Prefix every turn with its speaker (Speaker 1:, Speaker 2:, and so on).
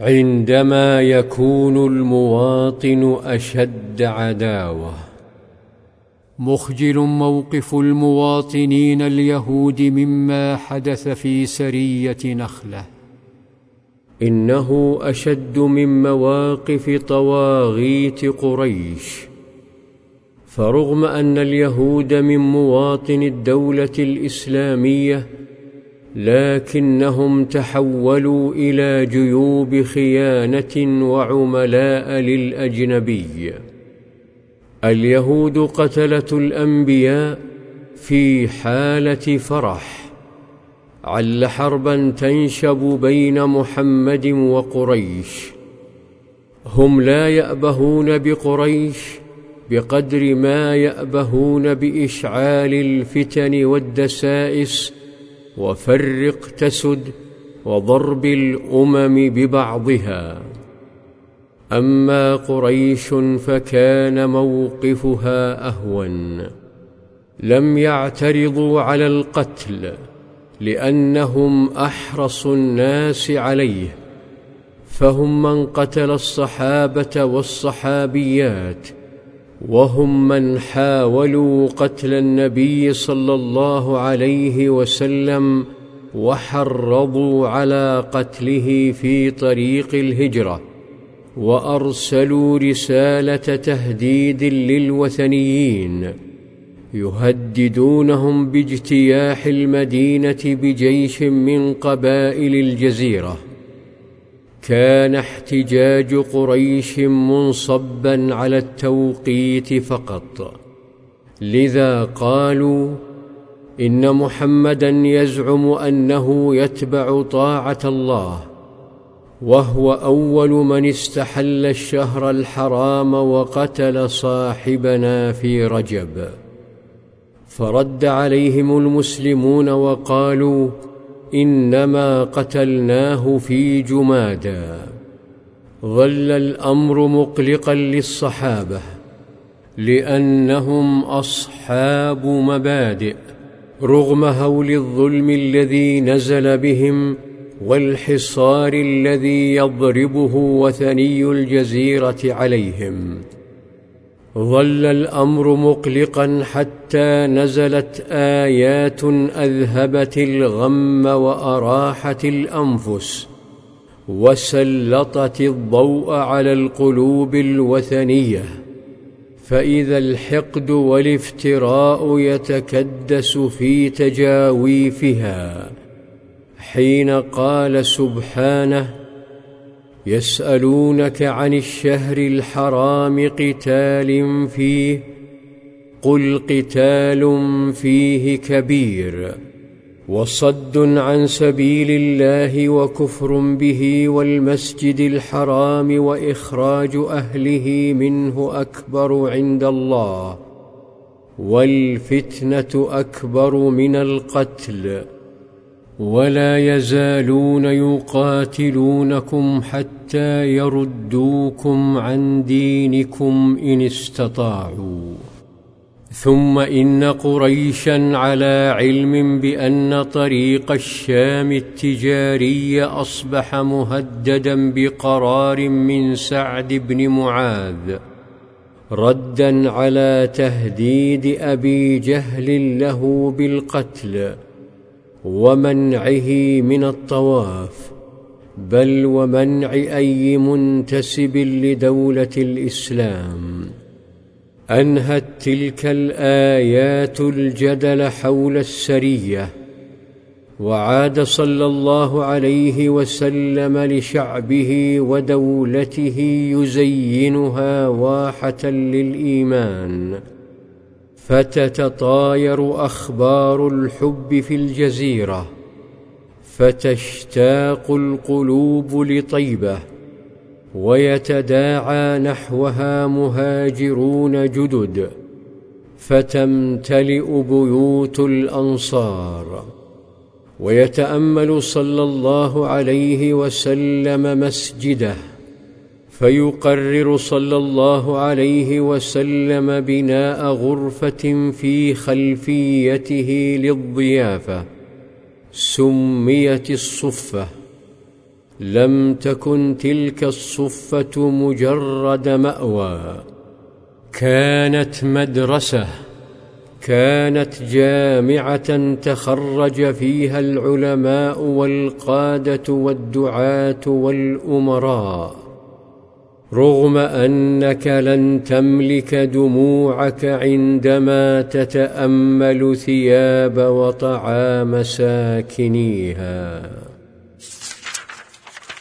Speaker 1: عندما يكون المواطن أشد عداوة. مخجل موقف المواطنين اليهود مما حدث في سرية نخلة. إنه أشد من مواقف طواغيت قريش. فرغم أن اليهود من مواطن الدولة الإسلامية لكنهم تحولوا إلى جيوب خيانة وعملاء للأجنبي. اليهود قتلة الأنبياء في حالة فرح. عل حربا تنشب بين محمد وقريش. هم لا يأبهون بقريش بقدر ما يأبهون بإشعال الفتن والدسائس وفرق تسد وضرب الأمم ببعضها. أما قريش فكان موقفها أهون. لم يعترضوا على القتل لأنهم أحرص الناس عليه فهم من قتل الصحابة والصحابيات وهم من حاولوا قتل النبي صلى الله عليه وسلم وحرضوا على قتله في طريق الهجرة وأرسلوا رسالة تهديد للوثنيين يهددونهم باجتياح المدينة بجيش من قبائل الجزيرة. كان احتجاج قريش منصبا على التوقيت فقط. لذا قالوا إن محمدا يزعم أنه يتبع طاعة الله وهو أول من استحل الشهر الحرام وقتل صاحبنا في رجب. فرد عليهم المسلمون وقالوا إنما قتلناه في جمادا ظل الأمر مقلقا للصحابة لأنهم أصحاب مبادئ رغم هول الظلم الذي نزل بهم والحصار الذي يضربه وثني الجزيرة عليهم. ظل الأمر مقلقا حتى نزلت آيات أذهبت الغم وأراحت الأنفس وسلطت الضوء على القلوب الوثنية فإذا الحقد والافتراء يتكدس في تجاويفها حين قال سبحانه يسألونك عن الشهر الحرام قتال فيه قل قتال فيه كبير وصد عن سبيل الله وكفر به والمسجد الحرام وإخراج أهله منه أكبر عند الله والفتنة أكبر من القتل. ولا يزالون يقاتلونكم حتى يردوكم عن دينكم إن استطاعوا. ثم إن قريشا على علم بأن طريق الشام التجاري أصبح مهددا بقرار من سعد بن معاذ ردا على تهديد أبي جهل له بالقتل. ومنعه من الطواف بل ومنع أي منتسب لدولة الإسلام. أنهت تلك الآيات الجدل حول السرية وعاد صلى الله عليه وسلم لشعبه ودولته يزينها واحة للإيمان. فتتطاير أخبار الحب في الجزيرة فتشتاق القلوب لطيبة ويتداعى نحوها مهاجرون جدد فتمتلئ بيوت الأنصار. ويتأمل صلى الله عليه وسلم مسجده فيقرر صلى الله عليه وسلم بناء غرفة في خلفيته للضيافة. سميت الصفة. لم تكن تلك الصفة مجرد مأوى. كانت مدرسة. كانت جامعة تخرج فيها العلماء والقادة والدعاة والأمراء. رغم أنك لن تملك دموعك عندما تتأمل ثياب وطعام ساكنيها.